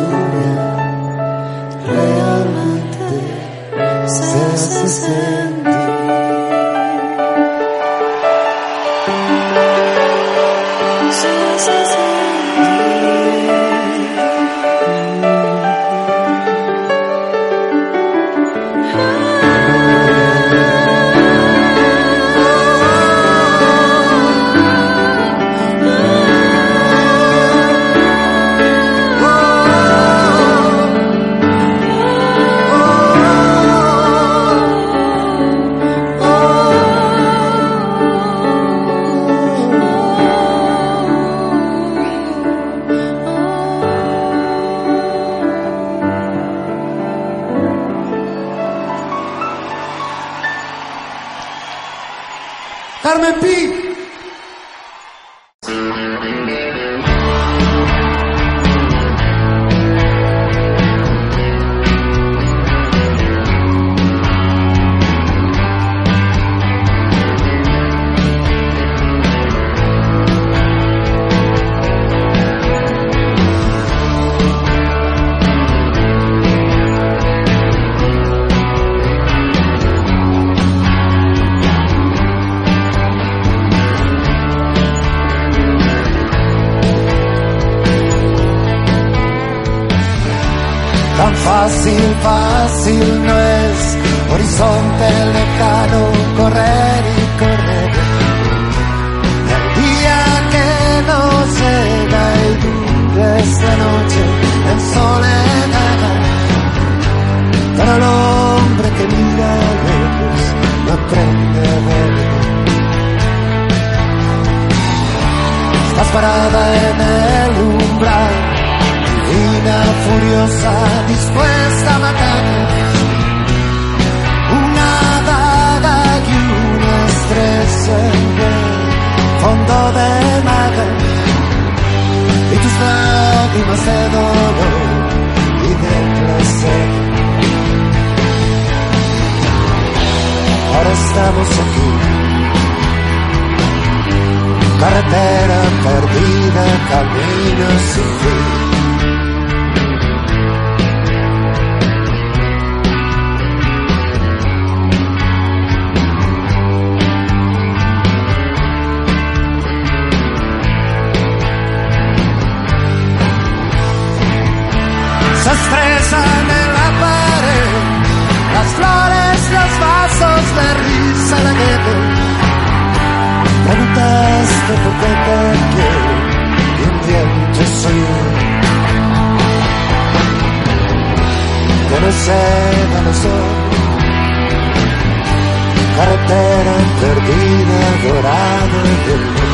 suya realmente se hace ser. seda los ojos, carretera perdida, dorada del mundo.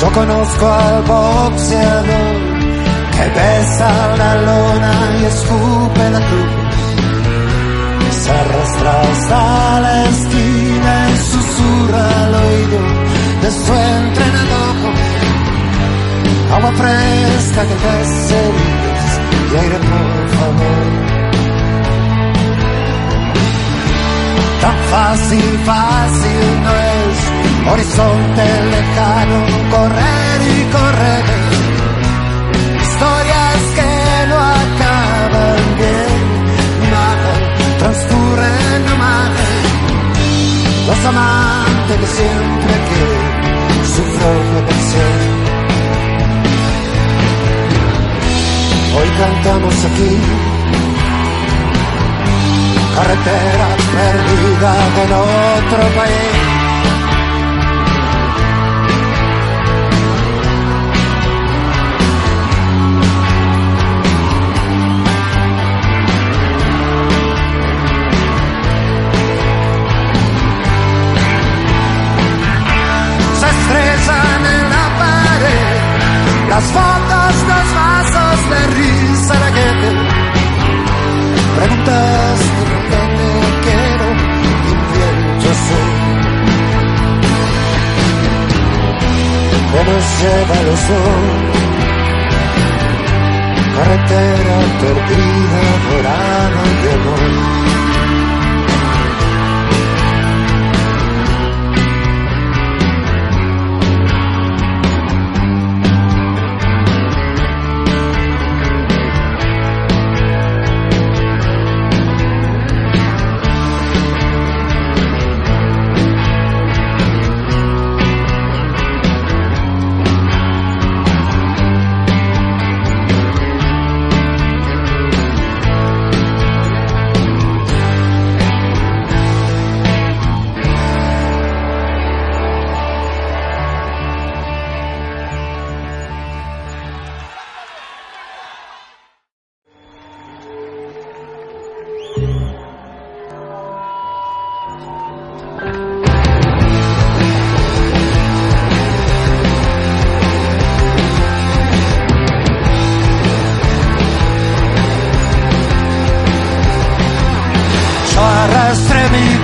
Yo conozco al boxeador que besa la lona y escupe la cruz. Se arrastra hasta la esquina y susurra al oído de su entrenador. Agua fresca que te y aire por favor. Tan fácil, fácil no es, horizonte lejano, correr y correr. Siempre que sufro pasión. Hoy cantamos aquí carretera perdida en otro país. Las fotos, los vasos de risa, la gente preguntas nos lleva los sol. Carretera perdida, dorada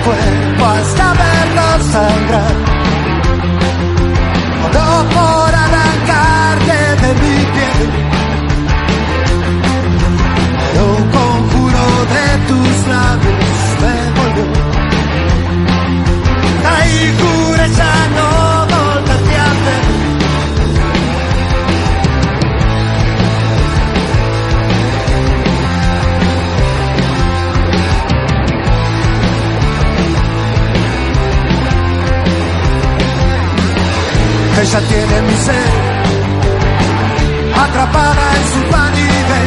cuerpo hasta ella tiene mi sed, atrapada en su vanidad.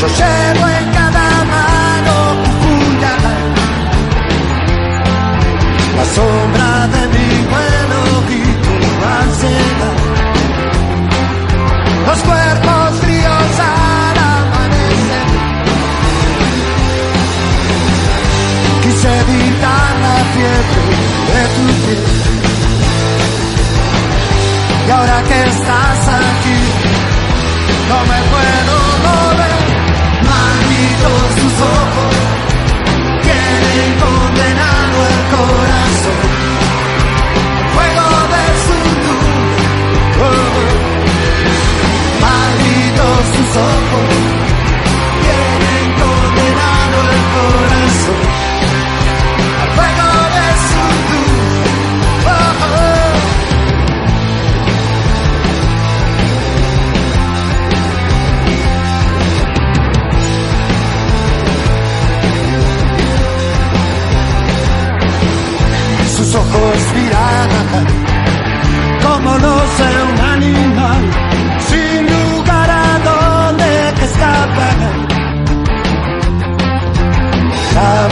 Yo llevo en cada mano puñal la sombra de mi vuelo y tu ansiedad. Los cuerpos fríos al amanecer. Quise evitar la fiebre de tu piel ahora que estás aquí, no me How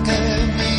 Master.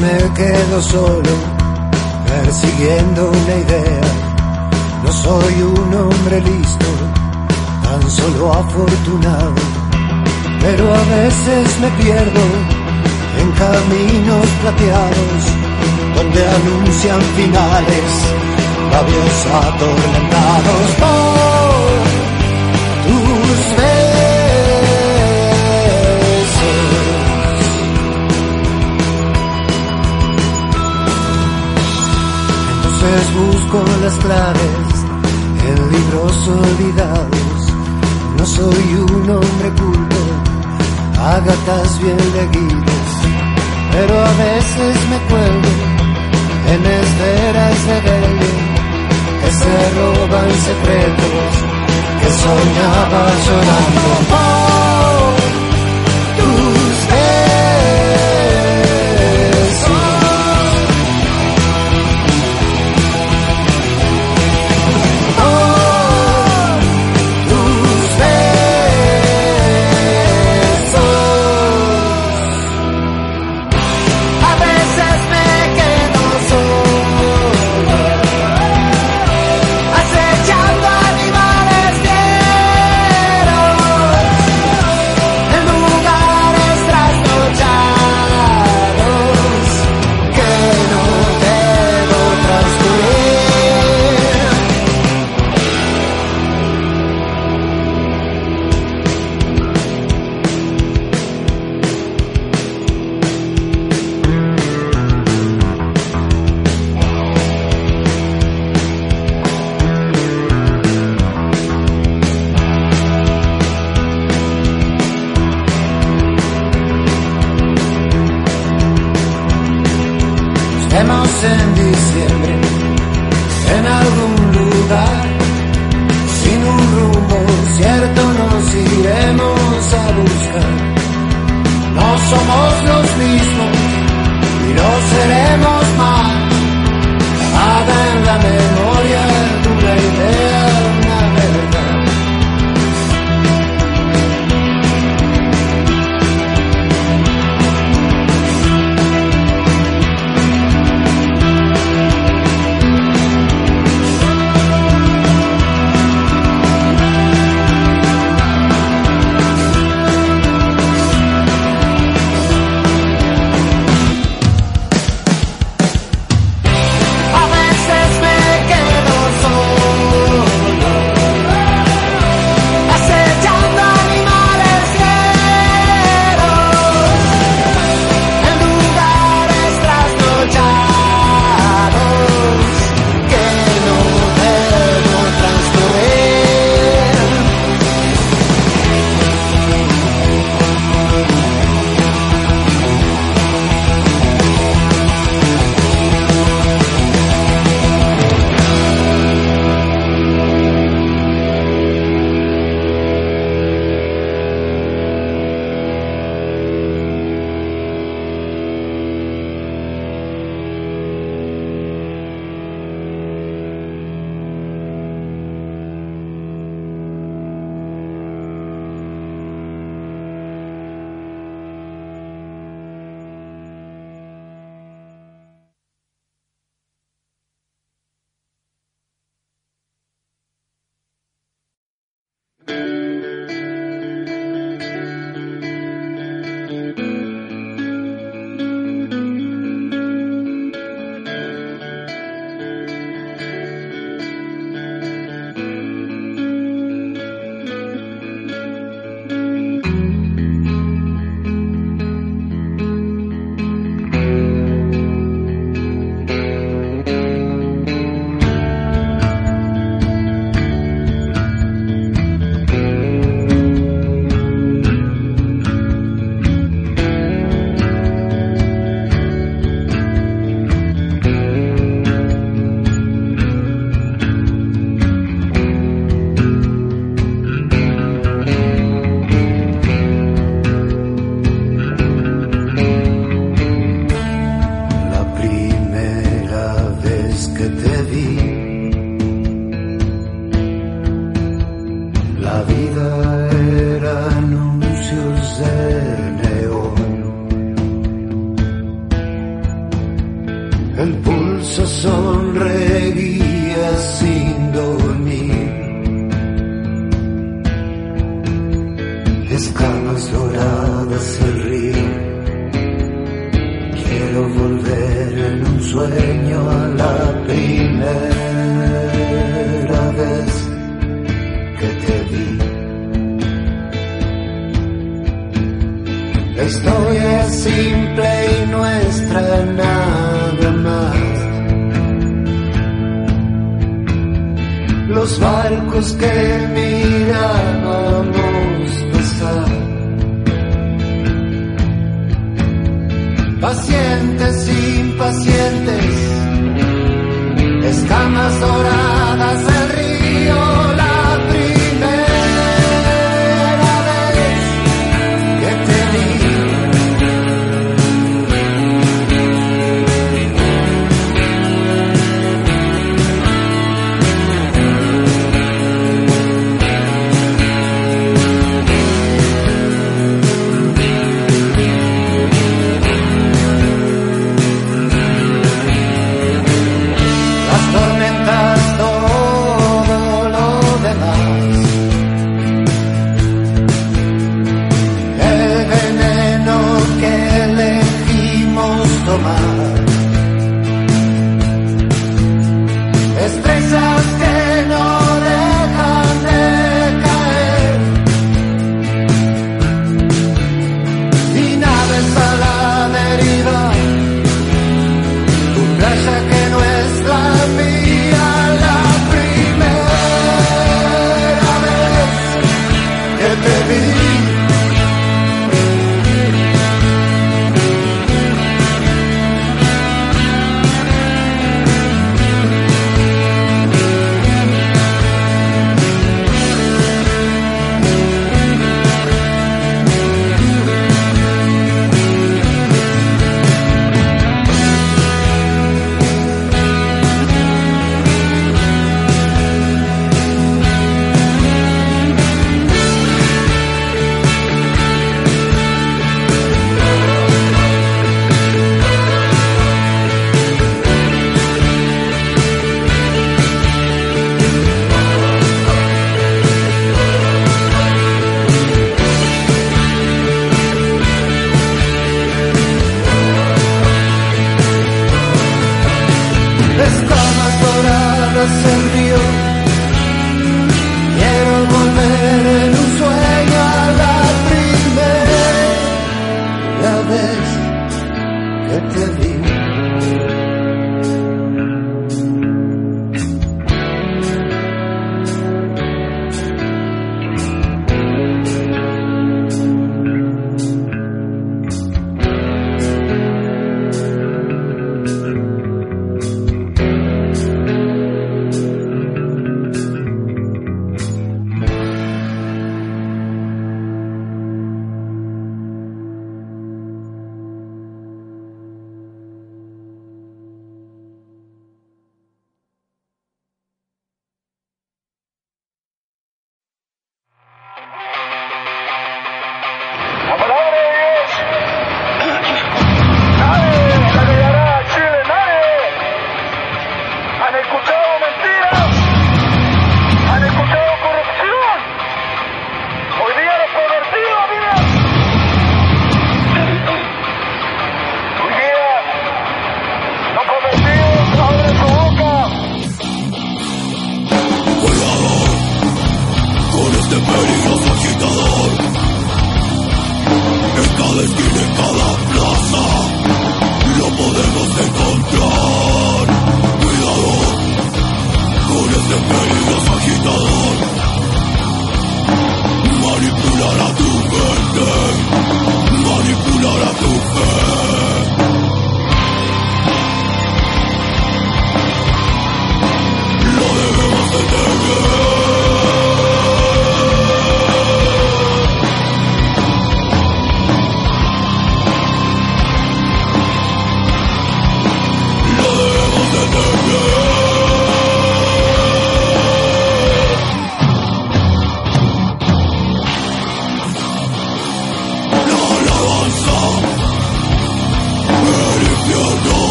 Me quedo solo, persiguiendo una idea. No soy un hombre listo, tan solo afortunado, pero a veces me pierdo en caminos plateados, donde anuncian finales, labios atormentados. Busco las claves en libros olvidados. No soy un hombre culto, agatas bien leguidas, pero a veces me cuelgo en esferas de que se roban secretos que soñaba llorando. Pacientes, impacientes, escamas doradas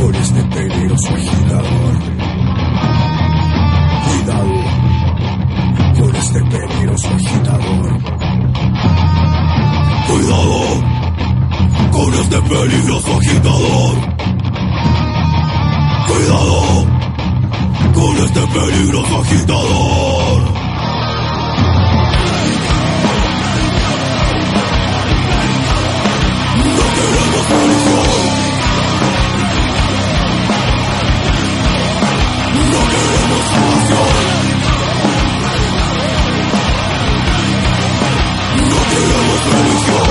con este peligroso agitador. Cuidado con este peligroso agitador. Cuidado con este peligroso agitador. Cuidado con este peligroso agitador. religión.